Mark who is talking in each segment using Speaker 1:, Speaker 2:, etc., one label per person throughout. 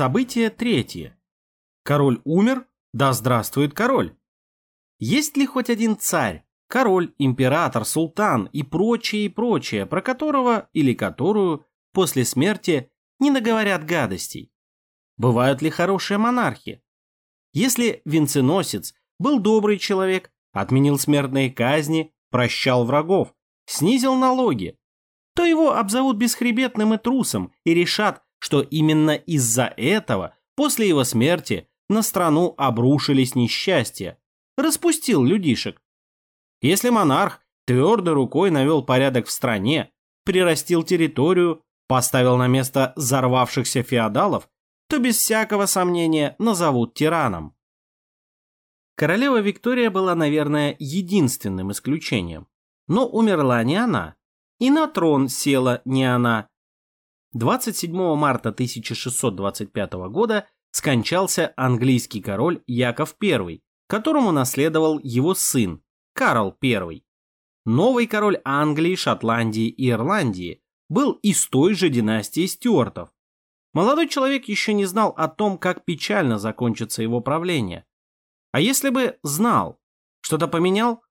Speaker 1: Событие третье. Король умер, да здравствует король. Есть ли хоть один царь, король, император, султан и прочее и прочее, про которого или которую после смерти не наговорят гадостей? Бывают ли хорошие монархи? Если венценосец был добрый человек, отменил смертные казни, прощал врагов, снизил налоги, то его обзовут бесхребетным и трусом и решат, что именно из-за этого после его смерти на страну обрушились несчастья, распустил людишек. Если монарх твердой рукой навел порядок в стране, прирастил территорию, поставил на место взорвавшихся феодалов, то без всякого сомнения назовут тираном. Королева Виктория была, наверное, единственным исключением. Но умерла не она. И на трон села не она. 27 марта 1625 года скончался английский король Яков I, которому наследовал его сын Карл I. Новый король Англии, Шотландии и Ирландии был из той же династии Стюартов. Молодой человек еще не знал о том, как печально закончится его правление. А если бы знал, что-то поменял?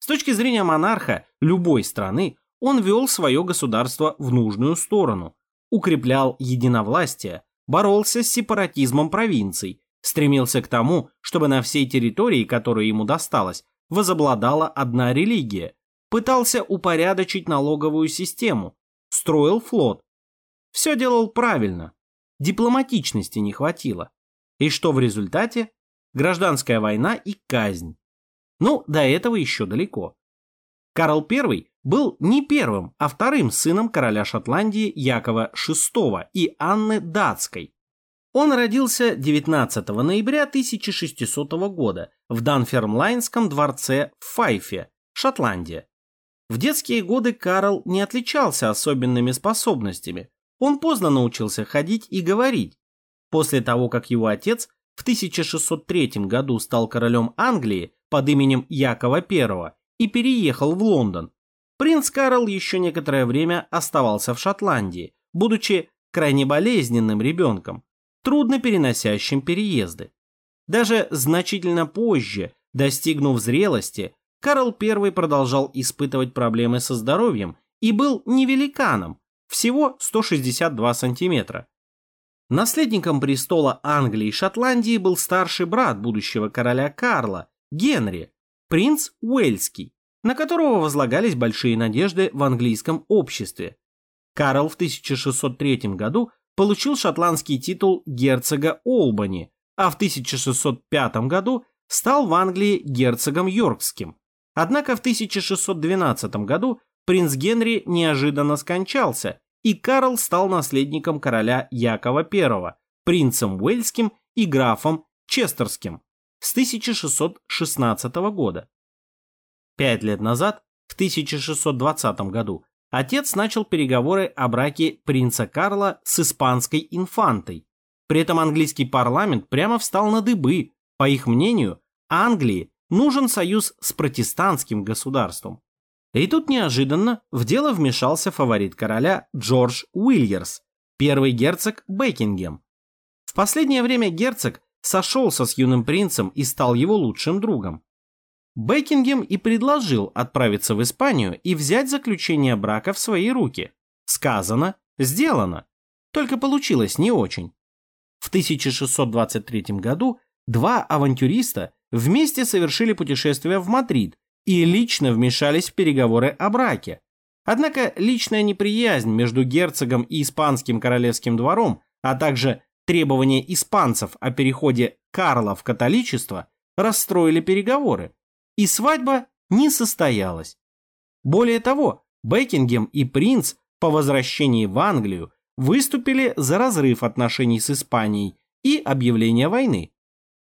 Speaker 1: С точки зрения монарха любой страны, он вел свое государство в нужную сторону – укреплял единовластие, боролся с сепаратизмом провинций, стремился к тому, чтобы на всей территории, которая ему досталась, возобладала одна религия, пытался упорядочить налоговую систему, строил флот. Все делал правильно, дипломатичности не хватило. И что в результате? Гражданская война и казнь. Ну, до этого еще далеко. Карл I был не первым, а вторым сыном короля Шотландии Якова VI и Анны Датской. Он родился 19 ноября 1600 года в Данфермлайнском дворце в Файфе, Шотландия. В детские годы Карл не отличался особенными способностями. Он поздно научился ходить и говорить. После того, как его отец в 1603 году стал королем Англии под именем Якова I и переехал в Лондон, Принц Карл еще некоторое время оставался в Шотландии, будучи крайне болезненным ребенком, трудно переносящим переезды. Даже значительно позже, достигнув зрелости, Карл I продолжал испытывать проблемы со здоровьем и был невеликаном, всего 162 сантиметра. Наследником престола Англии и Шотландии был старший брат будущего короля Карла, Генри, принц Уэльский на которого возлагались большие надежды в английском обществе. Карл в 1603 году получил шотландский титул герцога Олбани, а в 1605 году стал в Англии герцогом Йоркским. Однако в 1612 году принц Генри неожиданно скончался, и Карл стал наследником короля Якова I, принцем Уэльским и графом Честерским с 1616 года. Пять лет назад, в 1620 году, отец начал переговоры о браке принца Карла с испанской инфантой. При этом английский парламент прямо встал на дыбы. По их мнению, Англии нужен союз с протестантским государством. И тут неожиданно в дело вмешался фаворит короля Джордж Уильерс, первый герцог Бекингем. В последнее время герцог сошелся с юным принцем и стал его лучшим другом. Бекингем и предложил отправиться в Испанию и взять заключение брака в свои руки. Сказано, сделано. Только получилось не очень. В 1623 году два авантюриста вместе совершили путешествие в Мадрид и лично вмешались в переговоры о браке. Однако личная неприязнь между герцогом и испанским королевским двором, а также требования испанцев о переходе Карла в католичество расстроили переговоры и свадьба не состоялась. Более того, Бекингем и принц по возвращении в Англию выступили за разрыв отношений с Испанией и объявление войны.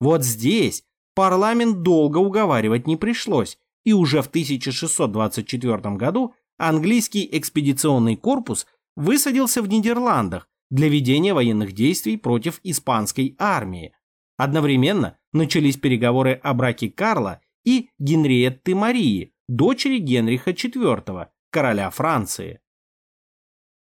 Speaker 1: Вот здесь парламент долго уговаривать не пришлось, и уже в 1624 году английский экспедиционный корпус высадился в Нидерландах для ведения военных действий против испанской армии. Одновременно начались переговоры о браке Карла и Генриетты Марии, дочери Генриха IV, короля Франции.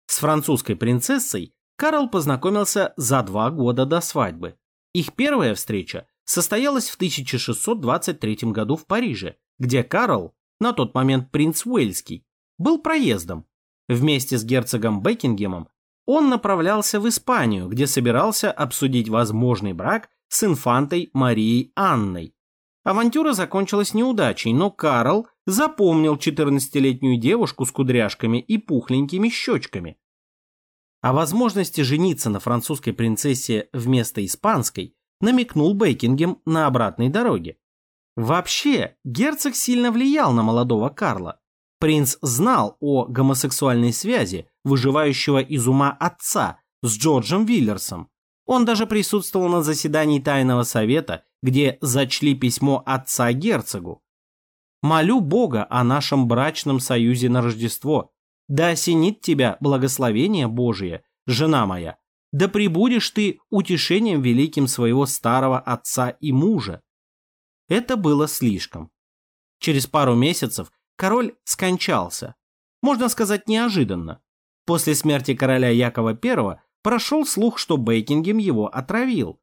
Speaker 1: С французской принцессой Карл познакомился за два года до свадьбы. Их первая встреча состоялась в 1623 году в Париже, где Карл, на тот момент принц Уэльский, был проездом. Вместе с герцогом Бекингемом он направлялся в Испанию, где собирался обсудить возможный брак с инфантой Марией Анной. Авантюра закончилась неудачей, но Карл запомнил 14-летнюю девушку с кудряшками и пухленькими щечками. О возможности жениться на французской принцессе вместо испанской намекнул Бекингем на обратной дороге. Вообще, герцог сильно влиял на молодого Карла. Принц знал о гомосексуальной связи выживающего из ума отца с Джорджем Виллерсом. Он даже присутствовал на заседании Тайного Совета где зачли письмо отца герцогу. «Молю Бога о нашем брачном союзе на Рождество. Да осенит тебя благословение Божие, жена моя. Да прибудешь ты утешением великим своего старого отца и мужа». Это было слишком. Через пару месяцев король скончался. Можно сказать, неожиданно. После смерти короля Якова I прошел слух, что Бейкингем его отравил.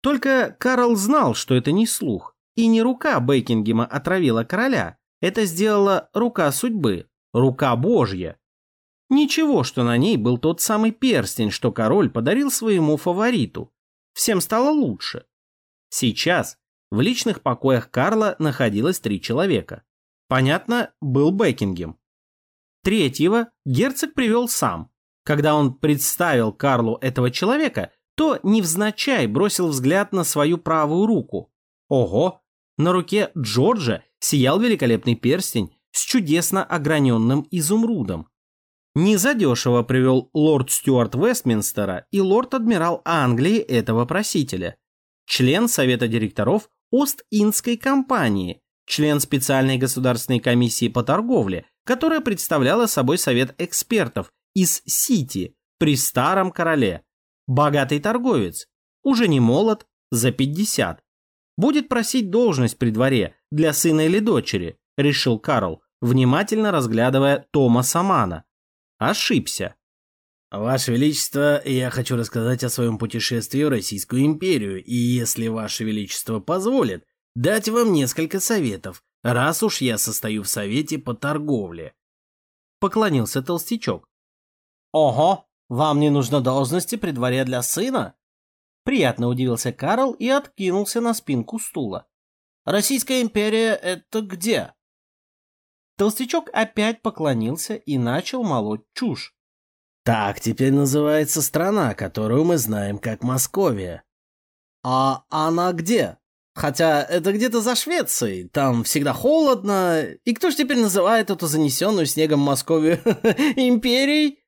Speaker 1: Только Карл знал, что это не слух, и не рука Бекингема отравила короля, это сделала рука судьбы, рука Божья. Ничего, что на ней был тот самый перстень, что король подарил своему фавориту. Всем стало лучше. Сейчас в личных покоях Карла находилось три человека. Понятно, был Бекингем. Третьего герцог привел сам. Когда он представил Карлу этого человека, то невзначай бросил взгляд на свою правую руку. Ого! На руке Джорджа сиял великолепный перстень с чудесно ограненным изумрудом. Незадешево привел лорд Стюарт Вестминстера и лорд-адмирал Англии этого просителя. Член Совета директоров Ост-Индской компании, член специальной государственной комиссии по торговле, которая представляла собой совет экспертов из Сити при Старом Короле, Богатый торговец, уже не молод, за 50. Будет просить должность при дворе для сына или дочери, решил Карл, внимательно разглядывая Тома Самана. Ошибся.
Speaker 2: Ваше Величество, я хочу рассказать о своем путешествии в Российскую империю, и если Ваше Величество позволит, дать вам несколько советов, раз уж я состою в Совете по торговле.
Speaker 1: Поклонился толстячок. Ого, вам не нужно должности при дворе для сына? Приятно удивился Карл и откинулся на спинку стула. Российская империя — это где? Толстячок опять поклонился и начал молоть чушь.
Speaker 2: Так теперь называется страна, которую мы знаем как Московия.
Speaker 1: А она где? Хотя это где-то за Швецией, там всегда холодно. И кто ж теперь называет эту занесенную снегом Московию империей?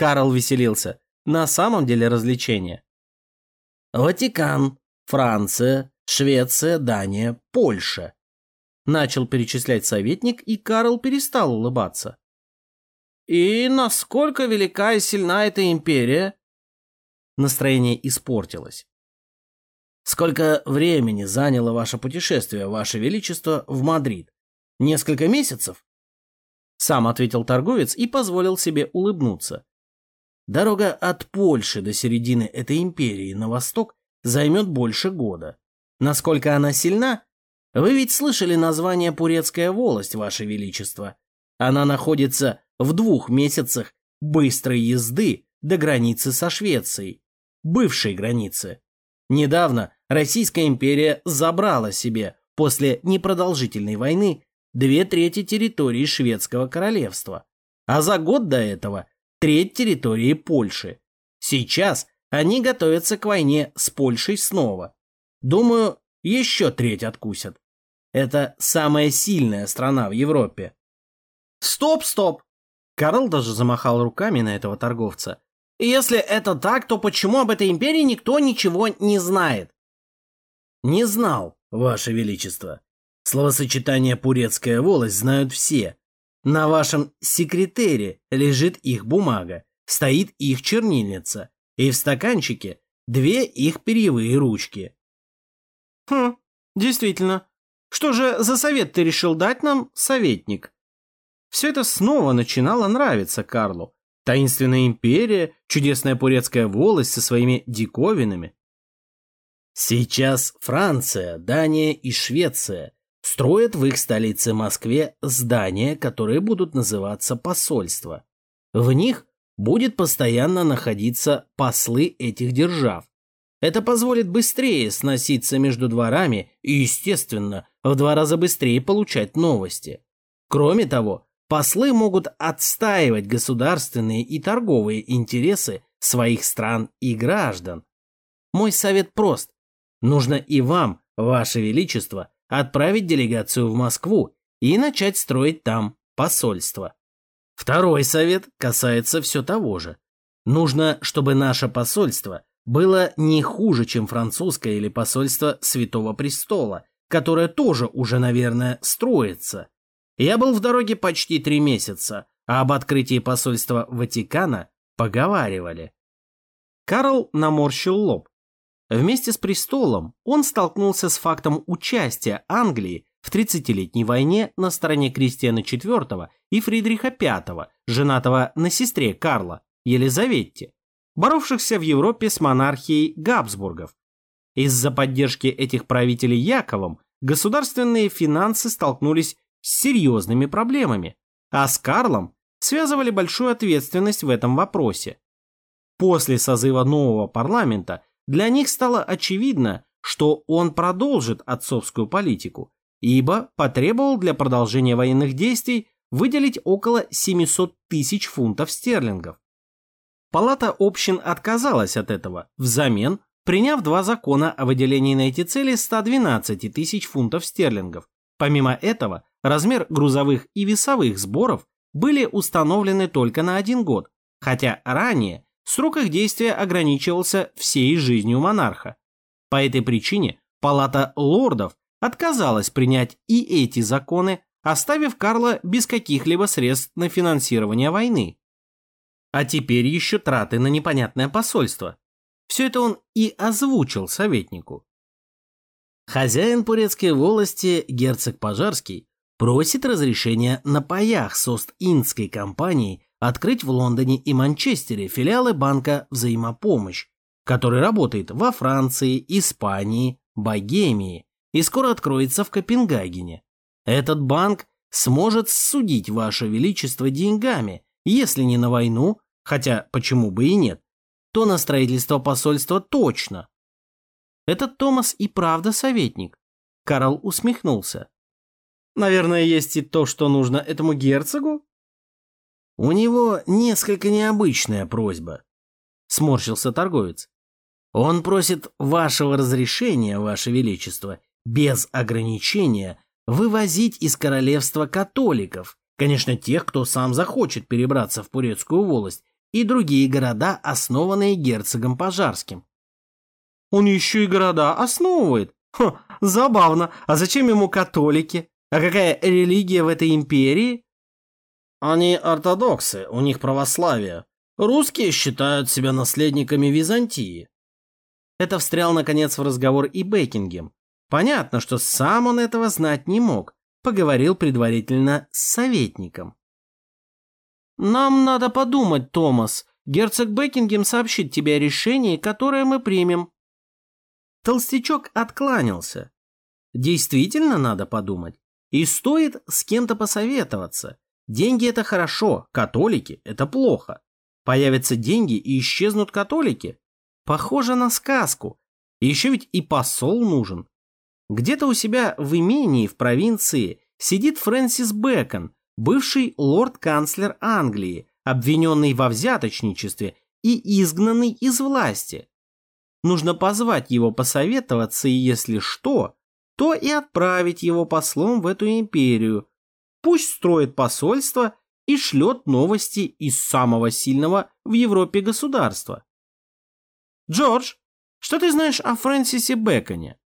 Speaker 1: Карл веселился. На самом деле развлечение.
Speaker 2: Ватикан, Франция, Швеция, Дания, Польша. Начал перечислять советник, и Карл перестал улыбаться.
Speaker 1: И насколько велика и сильна эта империя? Настроение испортилось.
Speaker 2: Сколько времени заняло ваше путешествие, ваше величество, в Мадрид? Несколько месяцев?
Speaker 1: Сам ответил торговец и позволил себе улыбнуться.
Speaker 2: Дорога от Польши до середины этой империи на восток займет больше года. Насколько она сильна? Вы ведь слышали название Пурецкая волость, Ваше Величество. Она находится в двух месяцах быстрой езды до границы со Швецией, бывшей границы. Недавно Российская империя забрала себе после непродолжительной войны две трети территории шведского королевства, а за год до этого треть территории Польши. Сейчас они готовятся к войне с Польшей снова. Думаю, еще треть откусят. Это самая сильная страна в Европе.
Speaker 1: Стоп, стоп! Карл даже замахал руками на этого торговца. Если это так, то почему об этой империи никто ничего не знает?
Speaker 2: Не знал, Ваше Величество. Словосочетание «пурецкая волость» знают все, на вашем секретере лежит их бумага, стоит их чернильница, и в стаканчике две их перьевые ручки.
Speaker 1: Хм, действительно. Что же за совет ты решил дать нам, советник? Все это снова начинало нравиться Карлу.
Speaker 2: Таинственная империя, чудесная Пурецкая волость со своими диковинами. Сейчас Франция, Дания и Швеция строят в их столице Москве здания, которые будут называться посольства. В них будет постоянно находиться послы этих держав. Это позволит быстрее сноситься между дворами и, естественно, в два раза быстрее получать новости. Кроме того, послы могут отстаивать государственные и торговые интересы своих стран и граждан. Мой совет прост. Нужно и вам, ваше величество, отправить делегацию в Москву и начать строить там посольство. Второй совет касается все того же. Нужно, чтобы наше посольство было не хуже, чем французское или посольство Святого Престола, которое тоже уже, наверное, строится. Я был в дороге почти три месяца, а об открытии посольства Ватикана поговаривали.
Speaker 1: Карл наморщил лоб. Вместе с престолом он столкнулся с фактом участия Англии в 30-летней войне на стороне Кристиана IV и Фридриха V, женатого на сестре Карла, Елизавете, боровшихся в Европе с монархией Габсбургов. Из-за поддержки этих правителей Яковом государственные финансы столкнулись с серьезными проблемами, а с Карлом связывали большую ответственность в этом вопросе. После созыва нового парламента для них стало очевидно, что он продолжит отцовскую политику ибо потребовал для продолжения военных действий выделить около 700 тысяч фунтов стерлингов. Палата общин отказалась от этого, взамен приняв два закона о выделении на эти цели 112 тысяч фунтов стерлингов. Помимо этого, размер грузовых и весовых сборов были установлены только на один год, хотя ранее срок их действия ограничивался всей жизнью монарха. По этой причине Палата лордов отказалась принять и эти законы, оставив Карла без каких-либо средств на финансирование войны. А теперь еще траты на непонятное посольство. Все это он и озвучил советнику. Хозяин Пурецкой волости, герцог Пожарский, просит разрешения на паях с Ост-Индской компанией открыть в Лондоне и Манчестере филиалы банка «Взаимопомощь», который работает во Франции, Испании, Богемии, и скоро откроется в Копенгагене. Этот банк сможет судить Ваше Величество деньгами, если не на войну, хотя почему бы и нет, то на строительство посольства точно. Этот Томас и правда советник. Карл усмехнулся. Наверное, есть и то, что нужно этому герцогу? У него несколько необычная просьба, сморщился торговец. Он просит вашего разрешения, ваше величество, без ограничения вывозить из королевства католиков, конечно, тех, кто сам захочет перебраться в Пурецкую волость, и другие города, основанные герцогом Пожарским. Он еще и города основывает? Ха, забавно. А зачем ему католики? А какая религия в этой империи? Они ортодоксы, у них православие. Русские считают себя наследниками Византии. Это встрял, наконец, в разговор и Бекингем. Понятно, что сам он этого знать не мог. Поговорил предварительно с советником. «Нам надо подумать, Томас. Герцог Бекингем сообщит тебе о решении, которое мы примем». Толстячок откланялся. Действительно надо подумать. И стоит с кем-то посоветоваться. Деньги это хорошо, католики это плохо. Появятся деньги и исчезнут католики. Похоже на сказку. И еще ведь и посол нужен. Где-то у себя в имении в провинции сидит Фрэнсис Бэкон, бывший лорд-канцлер Англии, обвиненный во взяточничестве и изгнанный из власти. Нужно позвать его посоветоваться и, если что, то и отправить его послом в эту империю. Пусть строит посольство и шлет новости из самого сильного в Европе государства. Джордж, что ты знаешь о Фрэнсисе Бэконе?